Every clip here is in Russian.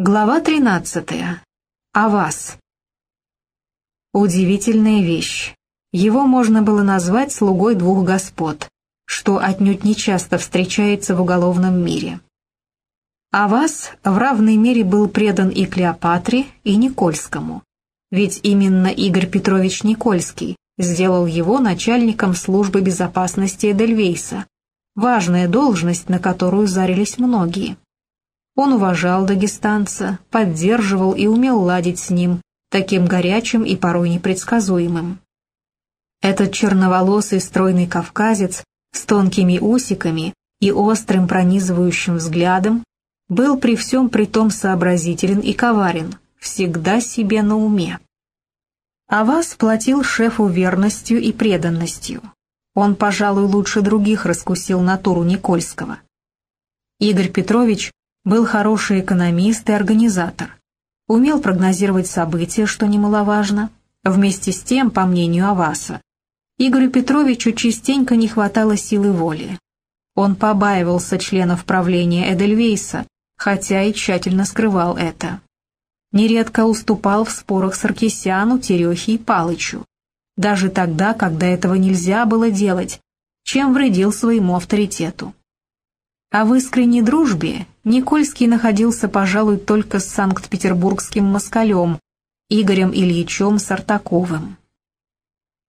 Глава 13. О вас. Удивительная вещь. Его можно было назвать слугой двух господ, что отнюдь не часто встречается в уголовном мире. А вас в равной мере был предан и Клеопатре, и Никольскому, ведь именно Игорь Петрович Никольский сделал его начальником службы безопасности Эдельвейса, важная должность, на которую зарились многие. Он уважал дагестанца, поддерживал и умел ладить с ним, таким горячим и порой непредсказуемым. Этот черноволосый стройный кавказец с тонкими усиками и острым пронизывающим взглядом был при всем при том сообразителен и коварен, всегда себе на уме. А вас платил шефу верностью и преданностью. Он, пожалуй, лучше других раскусил натуру Никольского. Игорь Петрович был хороший экономист и организатор. Умел прогнозировать события, что немаловажно. Вместе с тем, по мнению Аваса, Игорю Петровичу частенько не хватало силы воли. Он побаивался членов правления Эдельвейса, хотя и тщательно скрывал это. Нередко уступал в спорах Саркисяну, Терехе и Палычу. Даже тогда, когда этого нельзя было делать, чем вредил своему авторитету. А в искренней дружбе Никольский находился, пожалуй, только с санкт-петербургским москалем Игорем Ильичем Сартаковым.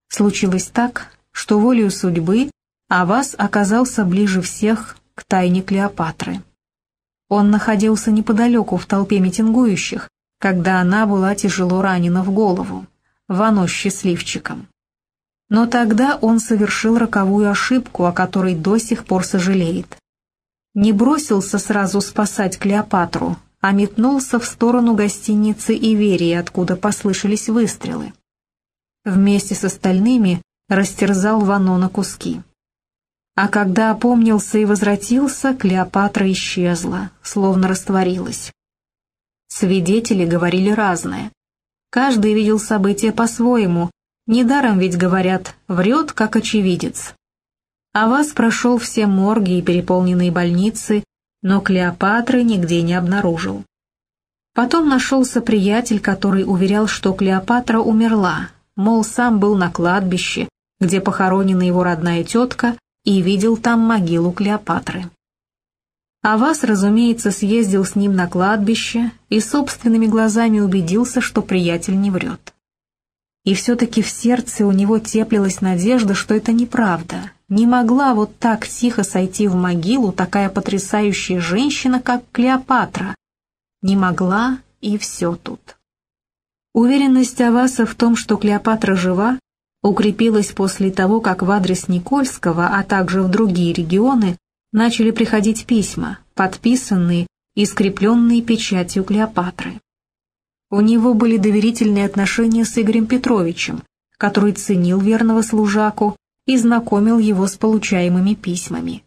Случилось так, что волею судьбы Авас оказался ближе всех к тайне Клеопатры. Он находился неподалеку в толпе митингующих, когда она была тяжело ранена в голову, Вано счастливчиком. Но тогда он совершил роковую ошибку, о которой до сих пор сожалеет не бросился сразу спасать Клеопатру, а метнулся в сторону гостиницы Иверии, откуда послышались выстрелы. Вместе с остальными растерзал Вано на куски. А когда опомнился и возвратился, Клеопатра исчезла, словно растворилась. Свидетели говорили разное. Каждый видел события по-своему, недаром ведь говорят «врет, как очевидец». А вас прошел все морги и переполненные больницы, но Клеопатры нигде не обнаружил. Потом нашелся приятель, который уверял, что Клеопатра умерла, мол, сам был на кладбище, где похоронена его родная тетка, и видел там могилу Клеопатры. А вас, разумеется, съездил с ним на кладбище и собственными глазами убедился, что приятель не врет. И все-таки в сердце у него теплилась надежда, что это неправда, не могла вот так тихо сойти в могилу такая потрясающая женщина, как Клеопатра. Не могла, и все тут. Уверенность Аваса в том, что Клеопатра жива, укрепилась после того, как в адрес Никольского, а также в другие регионы, начали приходить письма, подписанные и скрепленные печатью Клеопатры. У него были доверительные отношения с Игорем Петровичем, который ценил верного служаку и знакомил его с получаемыми письмами.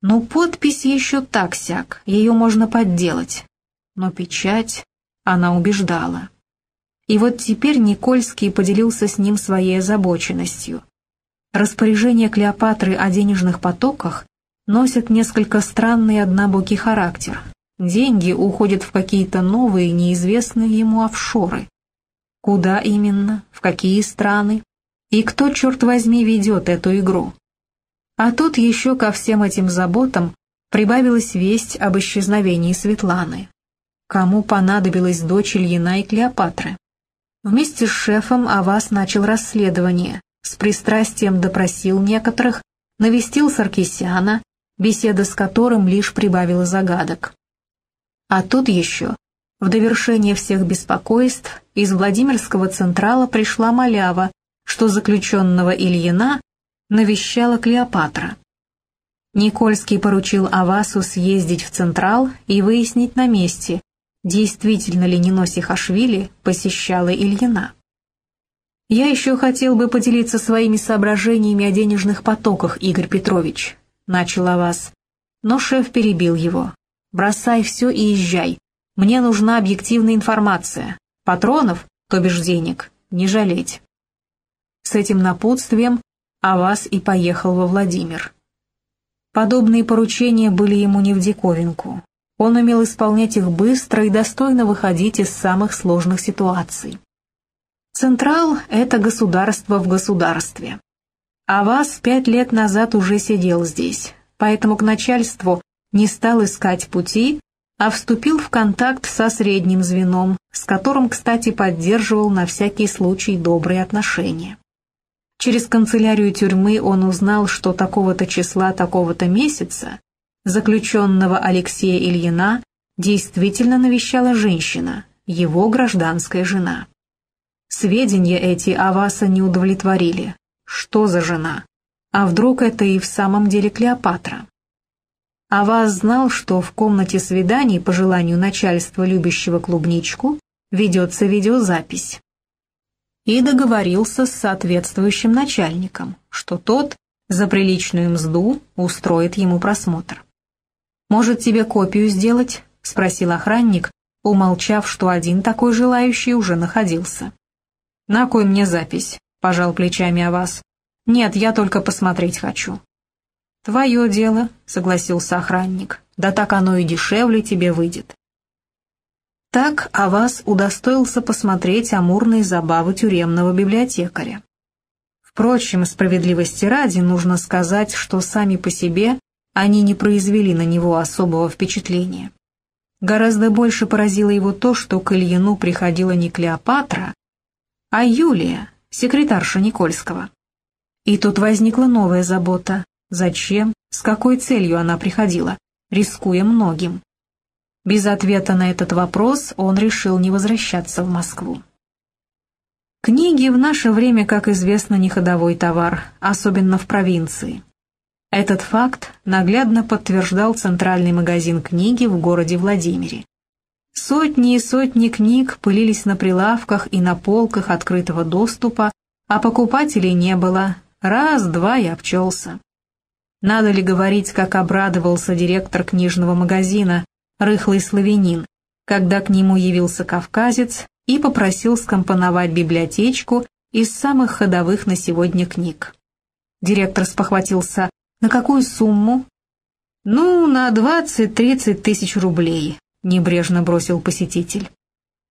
Ну, подпись еще так-сяк, ее можно подделать. Но печать она убеждала. И вот теперь Никольский поделился с ним своей озабоченностью. Распоряжение Клеопатры о денежных потоках носят несколько странный однобокий характер. Деньги уходят в какие-то новые, неизвестные ему офшоры. Куда именно, в какие страны, и кто, черт возьми, ведет эту игру? А тут еще ко всем этим заботам прибавилась весть об исчезновении Светланы. Кому понадобилась дочь Ильина и Клеопатры? Вместе с шефом Авас начал расследование, с пристрастием допросил некоторых, навестил Саркисяна, беседа с которым лишь прибавила загадок. А тут еще, в довершение всех беспокойств, из Владимирского Централа пришла малява что заключенного Ильина навещала Клеопатра. Никольский поручил Авасу съездить в Централ и выяснить на месте, действительно ли Ниноси Хашвили посещала Ильина. «Я еще хотел бы поделиться своими соображениями о денежных потоках, Игорь Петрович», — начал Авас. Но шеф перебил его. «Бросай все и езжай. Мне нужна объективная информация. Патронов, то бишь денег, не жалеть». С этим напутствием Авас и поехал во Владимир. Подобные поручения были ему не в диковинку. Он умел исполнять их быстро и достойно выходить из самых сложных ситуаций. Централ — это государство в государстве. А вас пять лет назад уже сидел здесь, поэтому к начальству не стал искать пути, а вступил в контакт со средним звеном, с которым, кстати, поддерживал на всякий случай добрые отношения. Через канцелярию тюрьмы он узнал, что такого-то числа такого-то месяца заключенного Алексея Ильина действительно навещала женщина, его гражданская жена. Сведения эти Аваса не удовлетворили. Что за жена? А вдруг это и в самом деле Клеопатра? Авас знал, что в комнате свиданий по желанию начальства, любящего клубничку, ведется видеозапись. И договорился с соответствующим начальником, что тот за приличную мзду устроит ему просмотр. «Может, тебе копию сделать?» — спросил охранник, умолчав, что один такой желающий уже находился. «На кой мне запись?» — пожал плечами о вас. «Нет, я только посмотреть хочу». «Твое дело», — согласился охранник. «Да так оно и дешевле тебе выйдет». Так Авас удостоился посмотреть амурные забавы тюремного библиотекаря. Впрочем, справедливости ради нужно сказать, что сами по себе они не произвели на него особого впечатления. Гораздо больше поразило его то, что к Ильину приходила не Клеопатра, а Юлия, секретарша Никольского. И тут возникла новая забота. Зачем, с какой целью она приходила, рискуя многим? Без ответа на этот вопрос он решил не возвращаться в Москву. Книги в наше время, как известно, не ходовой товар, особенно в провинции. Этот факт наглядно подтверждал центральный магазин книги в городе Владимире. Сотни и сотни книг пылились на прилавках и на полках открытого доступа, а покупателей не было. Раз-два и обчелся. Надо ли говорить, как обрадовался директор книжного магазина, рыхлый славянин, когда к нему явился кавказец и попросил скомпоновать библиотечку из самых ходовых на сегодня книг. Директор спохватился, на какую сумму? Ну, на двадцать-тридцать тысяч рублей, — небрежно бросил посетитель.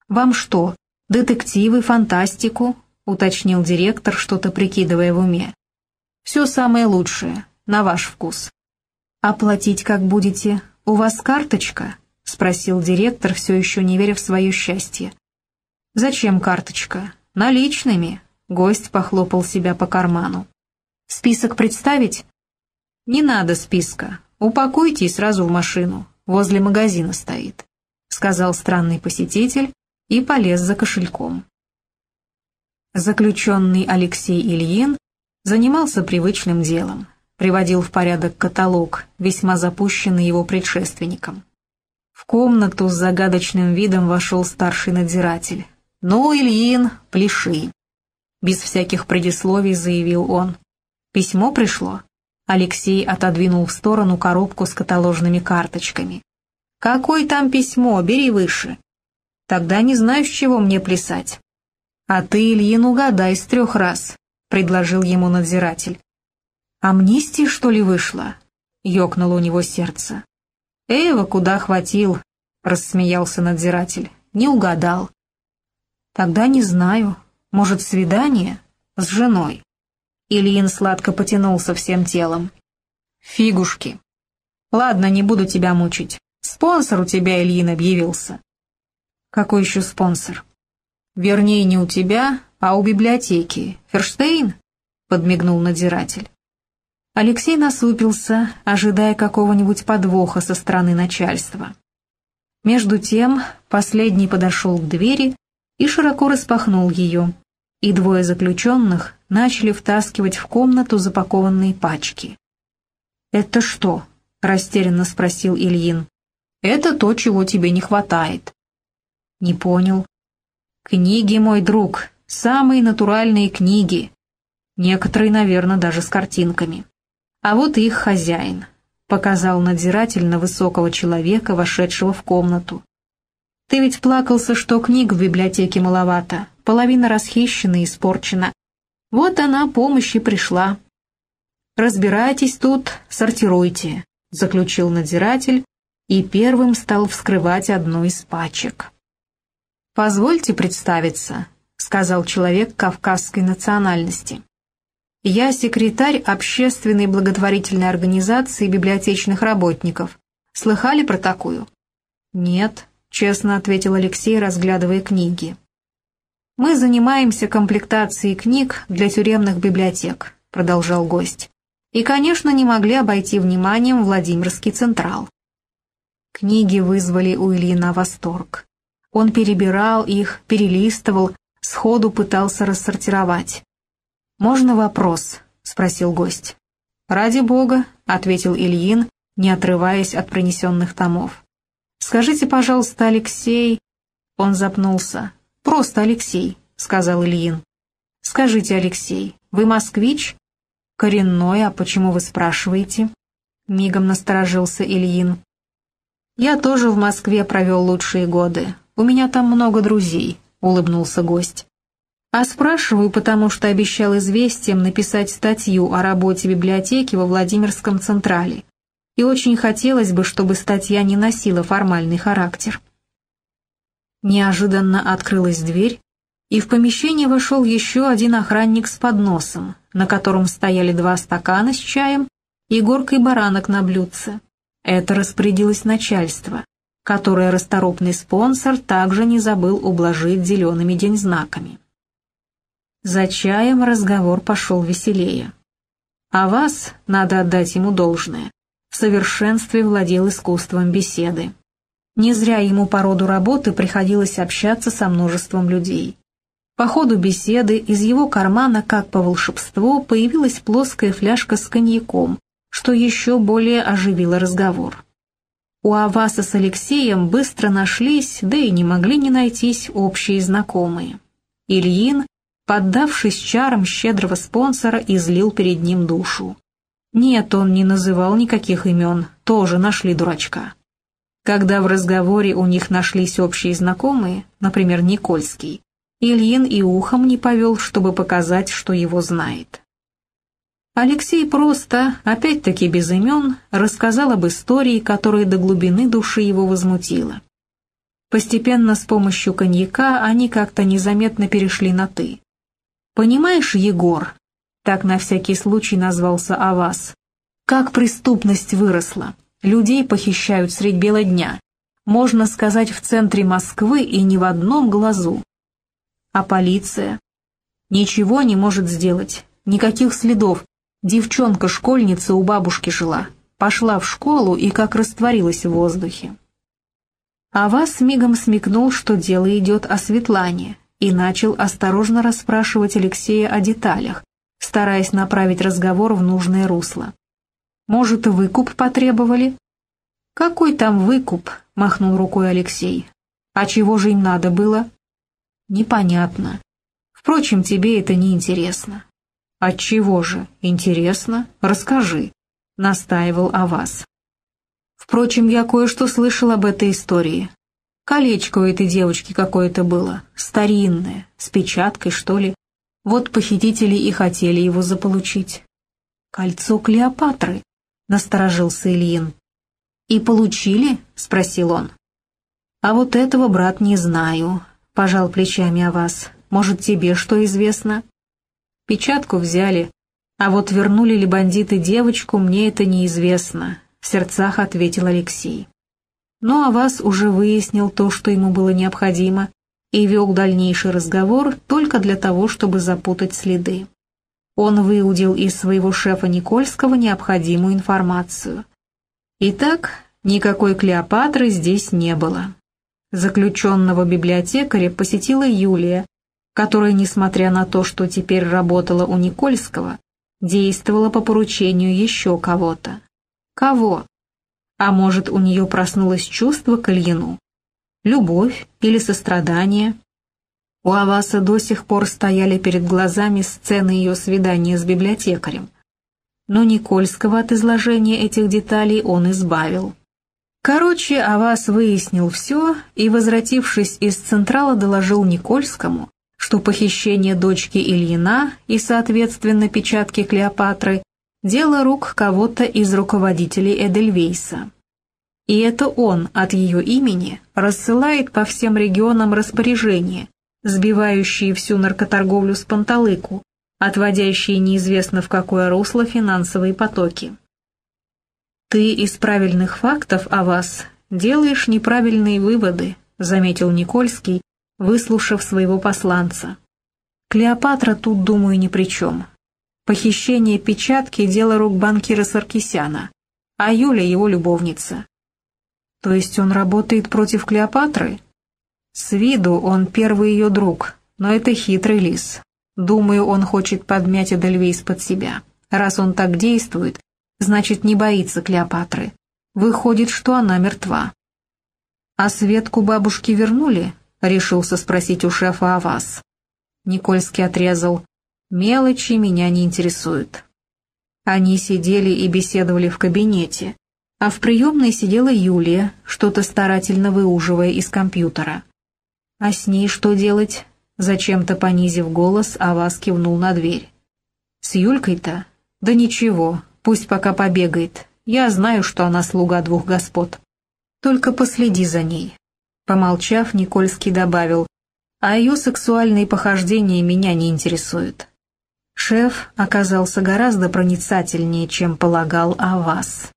«Вам что, детективы, фантастику?» — уточнил директор, что-то прикидывая в уме. «Все самое лучшее, на ваш вкус». «Оплатить как будете? У вас карточка?» — спросил директор, все еще не веря в свое счастье. «Зачем карточка? Наличными?» — гость похлопал себя по карману. «Список представить?» «Не надо списка. Упакуйте и сразу в машину возле магазина стоит», — сказал странный посетитель и полез за кошельком. Заключенный Алексей Ильин занимался привычным делом, приводил в порядок каталог, весьма запущенный его предшественником. В комнату с загадочным видом вошел старший надзиратель. «Ну, Ильин, пляши!» Без всяких предисловий заявил он. «Письмо пришло?» Алексей отодвинул в сторону коробку с каталожными карточками. «Какое там письмо? Бери выше». «Тогда не знаю, с чего мне плясать». «А ты, Ильин, угадай с трех раз», — предложил ему надзиратель. «Амнистия, что ли, вышла?» — ёкнуло у него сердце. «Эва куда хватил?» — рассмеялся надзиратель. «Не угадал». «Тогда не знаю. Может, свидание? С женой?» Ильин сладко потянулся всем телом. «Фигушки. Ладно, не буду тебя мучить. Спонсор у тебя, Ильин, объявился». «Какой еще спонсор?» «Вернее, не у тебя, а у библиотеки. Ферштейн?» — подмигнул надзиратель. Алексей насупился, ожидая какого-нибудь подвоха со стороны начальства. Между тем последний подошел к двери и широко распахнул ее, и двое заключенных начали втаскивать в комнату запакованные пачки. «Это что?» — растерянно спросил Ильин. «Это то, чего тебе не хватает». «Не понял». «Книги, мой друг, самые натуральные книги. Некоторые, наверное, даже с картинками. А вот их хозяин», — показал надзиратель на высокого человека, вошедшего в комнату. «Ты ведь плакался, что книг в библиотеке маловато, половина расхищена и испорчена. Вот она помощь и пришла. «Разбирайтесь тут, сортируйте», — заключил надзиратель и первым стал вскрывать одну из пачек. «Позвольте представиться», — сказал человек кавказской национальности. «Я секретарь общественной благотворительной организации библиотечных работников. Слыхали про такую?» «Нет», — честно ответил Алексей, разглядывая книги. «Мы занимаемся комплектацией книг для тюремных библиотек», — продолжал гость. «И, конечно, не могли обойти вниманием Владимирский Централ». Книги вызвали у Ильина восторг. Он перебирал их, перелистывал, сходу пытался рассортировать. «Можно вопрос?» — спросил гость. «Ради бога», — ответил Ильин, не отрываясь от принесенных томов. «Скажите, пожалуйста, Алексей...» Он запнулся. «Просто Алексей», — сказал Ильин. «Скажите, Алексей, вы москвич?» «Коренной, а почему вы спрашиваете?» Мигом насторожился Ильин. «Я тоже в Москве провел лучшие годы. У меня там много друзей», — улыбнулся гость. «А спрашиваю, потому что обещал известием написать статью о работе библиотеки во Владимирском Централе. И очень хотелось бы, чтобы статья не носила формальный характер». Неожиданно открылась дверь, и в помещение вошел еще один охранник с подносом, на котором стояли два стакана с чаем и горкой баранок на блюдце. Это распорядилось начальство, которое расторопный спонсор также не забыл ублажить зелеными деньзнаками. За чаем разговор пошел веселее. А вас, надо отдать ему должное, в совершенстве владел искусством беседы. Не зря ему по роду работы приходилось общаться со множеством людей. По ходу беседы из его кармана, как по волшебству, появилась плоская фляжка с коньяком, что еще более оживило разговор. У Аваса с Алексеем быстро нашлись, да и не могли не найтись общие знакомые. Ильин, поддавшись чарам щедрого спонсора, излил перед ним душу. Нет, он не называл никаких имен, тоже нашли дурачка. Когда в разговоре у них нашлись общие знакомые, например, Никольский, Ильин и ухом не повел, чтобы показать, что его знает. Алексей просто, опять-таки без имен, рассказал об истории, которая до глубины души его возмутила. Постепенно с помощью коньяка они как-то незаметно перешли на «ты». «Понимаешь, Егор», так на всякий случай назвался Авас, как преступность выросла. Людей похищают средь бела дня. Можно сказать, в центре Москвы и ни в одном глазу. А полиция? Ничего не может сделать. Никаких следов. Девчонка-школьница у бабушки жила. Пошла в школу и как растворилась в воздухе. А вас мигом смекнул, что дело идет о Светлане, и начал осторожно расспрашивать Алексея о деталях, стараясь направить разговор в нужное русло. Может, выкуп потребовали?» «Какой там выкуп?» — махнул рукой Алексей. «А чего же им надо было?» «Непонятно. Впрочем, тебе это не интересно». «Отчего же? Интересно? Расскажи», — настаивал вас. «Впрочем, я кое-что слышал об этой истории. Колечко у этой девочки какое-то было, старинное, с печаткой, что ли. Вот похитители и хотели его заполучить». «Кольцо Клеопатры», — насторожился Ильин. «И получили?» — спросил он. «А вот этого, брат, не знаю», — пожал плечами о вас. «Может, тебе что известно?» Печатку взяли, а вот вернули ли бандиты девочку, мне это неизвестно, — в сердцах ответил Алексей. Ну а вас уже выяснил то, что ему было необходимо, и вел дальнейший разговор только для того, чтобы запутать следы он выудил из своего шефа Никольского необходимую информацию. Итак, никакой Клеопатры здесь не было. Заключенного библиотекаря посетила Юлия, которая, несмотря на то, что теперь работала у Никольского, действовала по поручению еще кого-то. Кого? А может, у нее проснулось чувство к Ильину? Любовь или сострадание? У Аваса до сих пор стояли перед глазами сцены ее свидания с библиотекарем. Но Никольского от изложения этих деталей он избавил. Короче, Авас выяснил все и, возвратившись из Централа, доложил Никольскому, что похищение дочки Ильина и, соответственно, печатки Клеопатры – дело рук кого-то из руководителей Эдельвейса. И это он от ее имени рассылает по всем регионам распоряжения, сбивающие всю наркоторговлю с панталыку, отводящие неизвестно в какое русло финансовые потоки. «Ты из правильных фактов о вас делаешь неправильные выводы», заметил Никольский, выслушав своего посланца. «Клеопатра тут, думаю, ни при чем. Похищение печатки – дело рук банкира Саркисяна, а Юля – его любовница. То есть он работает против Клеопатры? С виду он первый ее друг, но это хитрый лис. Думаю, он хочет подмять Эдельвейс под себя. Раз он так действует, значит, не боится Клеопатры. Выходит, что она мертва. «А Светку бабушки вернули?» — решился спросить у шефа о вас. Никольский отрезал. «Мелочи меня не интересуют». Они сидели и беседовали в кабинете, а в приемной сидела Юлия, что-то старательно выуживая из компьютера. «А с ней что делать?» Зачем-то понизив голос, Авас кивнул на дверь. «С Юлькой-то? Да ничего, пусть пока побегает. Я знаю, что она слуга двух господ. Только последи за ней». Помолчав, Никольский добавил, «А ее сексуальные похождения меня не интересуют». Шеф оказался гораздо проницательнее, чем полагал о вас.